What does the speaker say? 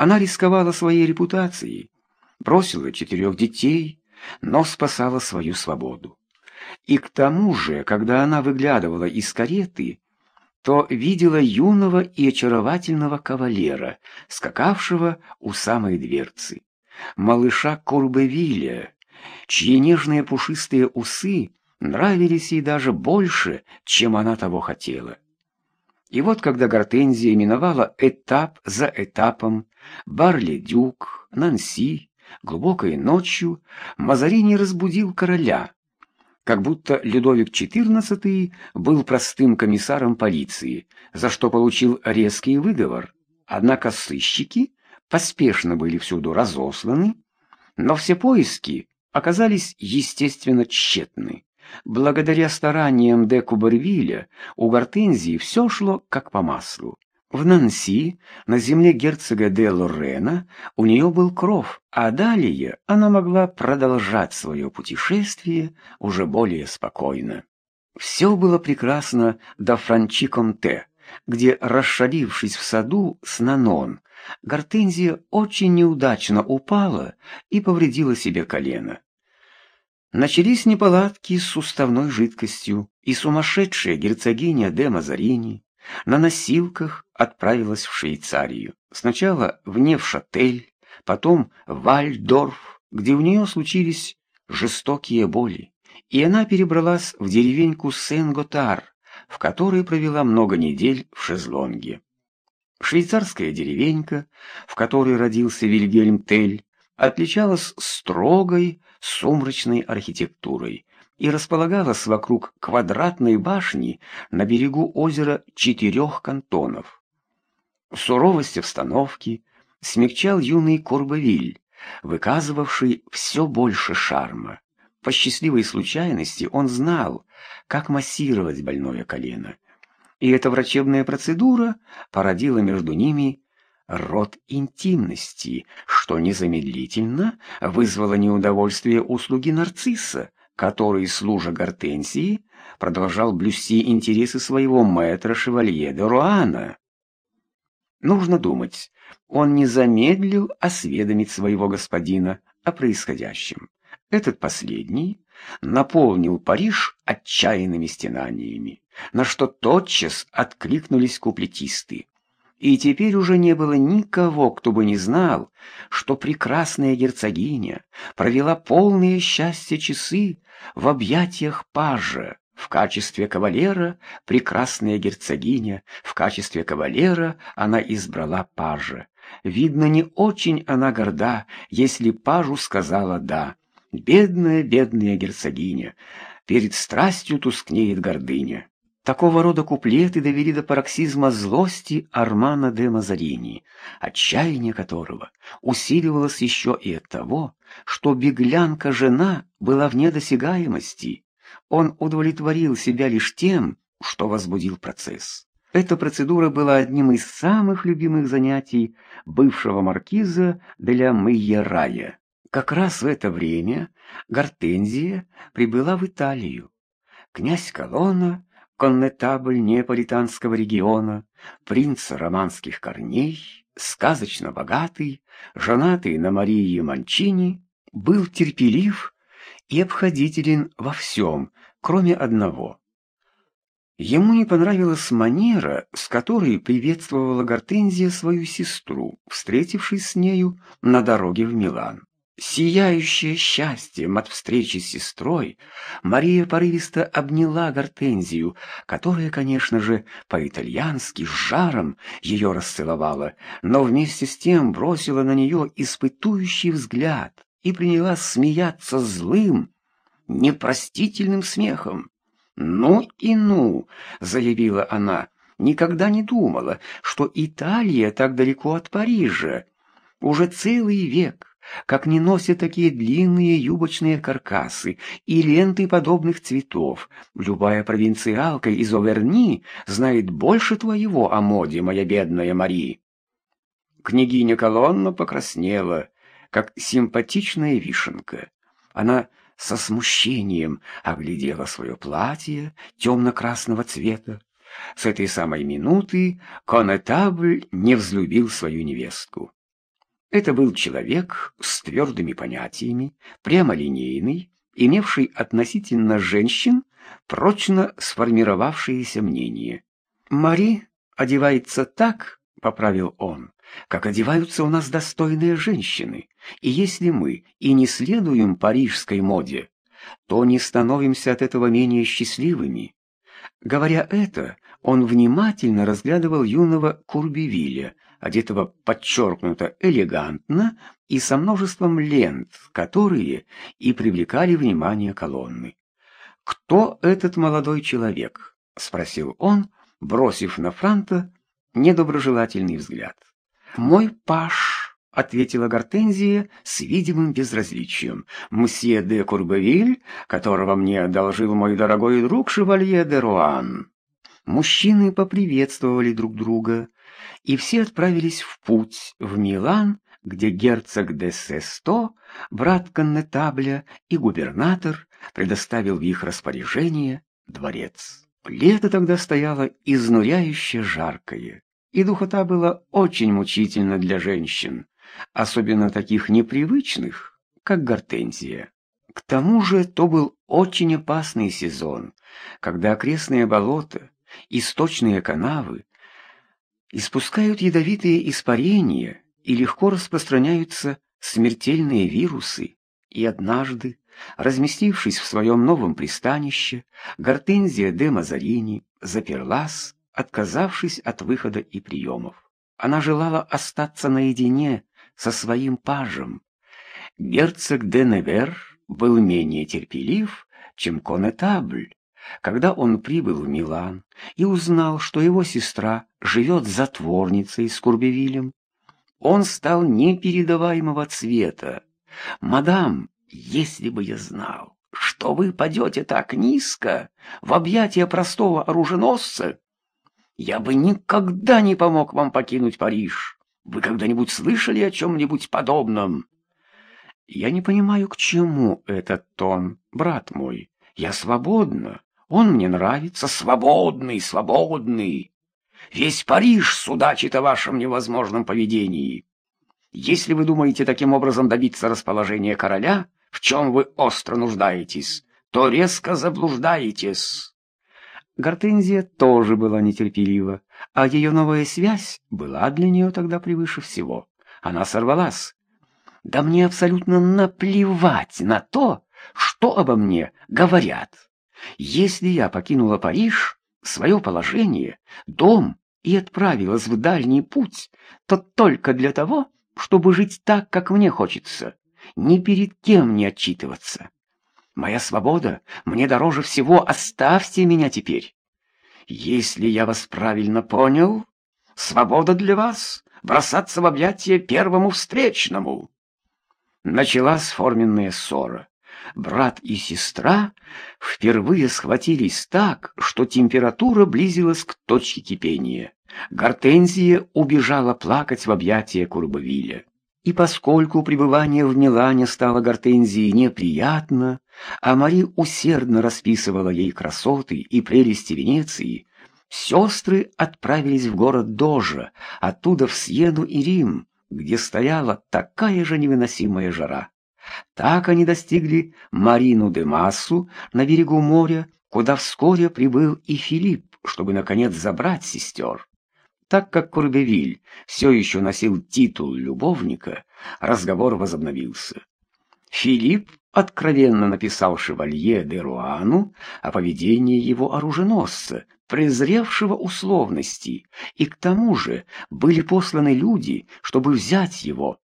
Она рисковала своей репутацией, бросила четырех детей, но спасала свою свободу. И к тому же, когда она выглядывала из кареты, то видела юного и очаровательного кавалера, скакавшего у самой дверцы, малыша Курбевиля, чьи нежные пушистые усы нравились ей даже больше, чем она того хотела. И вот когда Гортензия миновала этап за этапом, Барли-Дюк, Нанси, глубокой ночью, Мазарини разбудил короля, как будто Людовик XIV был простым комиссаром полиции, за что получил резкий выговор. Однако сыщики поспешно были всюду разосланы, но все поиски оказались, естественно, тщетны. Благодаря стараниям де Кубервиля у Гортензии все шло как по маслу. В Нанси, на земле герцога де Лорена, у нее был кров, а далее она могла продолжать свое путешествие уже более спокойно. Все было прекрасно до Франчи-Комте, где, расшалившись в саду с Нанон, Гортензия очень неудачно упала и повредила себе колено. Начались неполадки с суставной жидкостью, и сумасшедшая герцогиня де Мазарини на носилках отправилась в Швейцарию. Сначала в Невшатель, потом в Вальдорф, где у нее случились жестокие боли, и она перебралась в деревеньку Сен-Готар, в которой провела много недель в шезлонге. Швейцарская деревенька, в которой родился Вильгельм Тель, отличалась строгой, сумрачной архитектурой и располагалась вокруг квадратной башни на берегу озера четырех кантонов. Суровость обстановки смягчал юный Корбовиль, выказывавший все больше шарма. По счастливой случайности он знал, как массировать больное колено, и эта врачебная процедура породила между ними род интимности, что незамедлительно вызвало неудовольствие услуги нарцисса, который, служа Гортензии, продолжал блюсти интересы своего мэтра Шевалье де Руана. Нужно думать, он не замедлил осведомить своего господина о происходящем. Этот последний наполнил Париж отчаянными стенаниями, на что тотчас откликнулись куплетисты. И теперь уже не было никого, кто бы не знал, что прекрасная герцогиня провела полные счастья часы в объятиях пажа. В качестве кавалера прекрасная герцогиня, в качестве кавалера она избрала пажа. Видно, не очень она горда, если пажу сказала «да». Бедная, бедная герцогиня, перед страстью тускнеет гордыня. Такого рода куплеты довели до пароксизма злости Армана де Мазарини, отчаяние которого усиливалось еще и от того, что беглянка-жена была вне досягаемости. Он удовлетворил себя лишь тем, что возбудил процесс. Эта процедура была одним из самых любимых занятий бывшего маркиза для Мейерая. Как раз в это время Гортензия прибыла в Италию. Князь Колонна коннетабль неаполитанского региона, принц романских корней, сказочно богатый, женатый на Марии Манчини, был терпелив и обходителен во всем, кроме одного. Ему не понравилась манера, с которой приветствовала Гортензия свою сестру, встретившись с нею на дороге в Милан. Сияющая счастьем от встречи с сестрой, Мария порывисто обняла Гортензию, которая, конечно же, по-итальянски с жаром ее расцеловала, но вместе с тем бросила на нее испытующий взгляд и принялась смеяться злым, непростительным смехом. «Ну и ну!» — заявила она. «Никогда не думала, что Италия так далеко от Парижа. Уже целый век как не носят такие длинные юбочные каркасы и ленты подобных цветов. Любая провинциалка из Оверни знает больше твоего о моде, моя бедная Мари. Княгиня Колонна покраснела, как симпатичная вишенка. Она со смущением оглядела свое платье темно-красного цвета. С этой самой минуты конетабль не взлюбил свою невестку. Это был человек с твердыми понятиями, прямолинейный, имевший относительно женщин прочно сформировавшееся мнение. «Мари одевается так, — поправил он, — как одеваются у нас достойные женщины, и если мы и не следуем парижской моде, то не становимся от этого менее счастливыми». Говоря это, он внимательно разглядывал юного Курбивиля, одетого подчеркнуто элегантно и со множеством лент, которые и привлекали внимание колонны. «Кто этот молодой человек?» — спросил он, бросив на Франта недоброжелательный взгляд. «Мой паш», — ответила Гортензия с видимым безразличием, «мсье де Курбевиль, которого мне одолжил мой дорогой друг шевалье де Руан». Мужчины поприветствовали друг друга, и все отправились в путь в Милан, где герцог де Сесто, брат коннетабля и губернатор предоставил в их распоряжение дворец. Лето тогда стояло изнуряюще жаркое, и духота была очень мучительна для женщин, особенно таких непривычных, как гортензия. К тому же то был очень опасный сезон, когда окрестные болота, источные канавы испускают ядовитые испарения и легко распространяются смертельные вирусы, и однажды, разместившись в своем новом пристанище, Гортензия де Мазарини заперлась, отказавшись от выхода и приемов. Она желала остаться наедине со своим пажем. Герцог де Невер был менее терпелив, чем конетабль, когда он прибыл в Милан и узнал, что его сестра живет затворницей с Курбевилем, он стал непередаваемого цвета. «Мадам, если бы я знал, что вы падете так низко в объятия простого оруженосца, я бы никогда не помог вам покинуть Париж. Вы когда-нибудь слышали о чем-нибудь подобном?» «Я не понимаю, к чему этот тон, брат мой. Я свободна. Он мне нравится, свободный, свободный. Весь Париж судачит о вашем невозможном поведении. Если вы думаете таким образом добиться расположения короля, в чем вы остро нуждаетесь, то резко заблуждаетесь. Гортензия тоже была нетерпелива, а ее новая связь была для нее тогда превыше всего. Она сорвалась. «Да мне абсолютно наплевать на то, что обо мне говорят». Если я покинула Париж, свое положение, дом и отправилась в дальний путь, то только для того, чтобы жить так, как мне хочется, ни перед кем не отчитываться. Моя свобода мне дороже всего, оставьте меня теперь. Если я вас правильно понял, свобода для вас — бросаться в объятия первому встречному. Началась форменная ссора брат и сестра впервые схватились так, что температура близилась к точке кипения. Гортензия убежала плакать в объятия Курбовиля. И поскольку пребывание в Милане стало Гортензии неприятно, а Мари усердно расписывала ей красоты и прелести Венеции, сестры отправились в город Дожа, оттуда в Сьену и Рим, где стояла такая же невыносимая жара. Так они достигли Марину де Массу на берегу моря, куда вскоре прибыл и Филипп, чтобы, наконец, забрать сестер. Так как Курбевиль все еще носил титул любовника, разговор возобновился. Филипп откровенно написал шевалье де Руану о поведении его оруженосца, презревшего условности, и к тому же были посланы люди, чтобы взять его,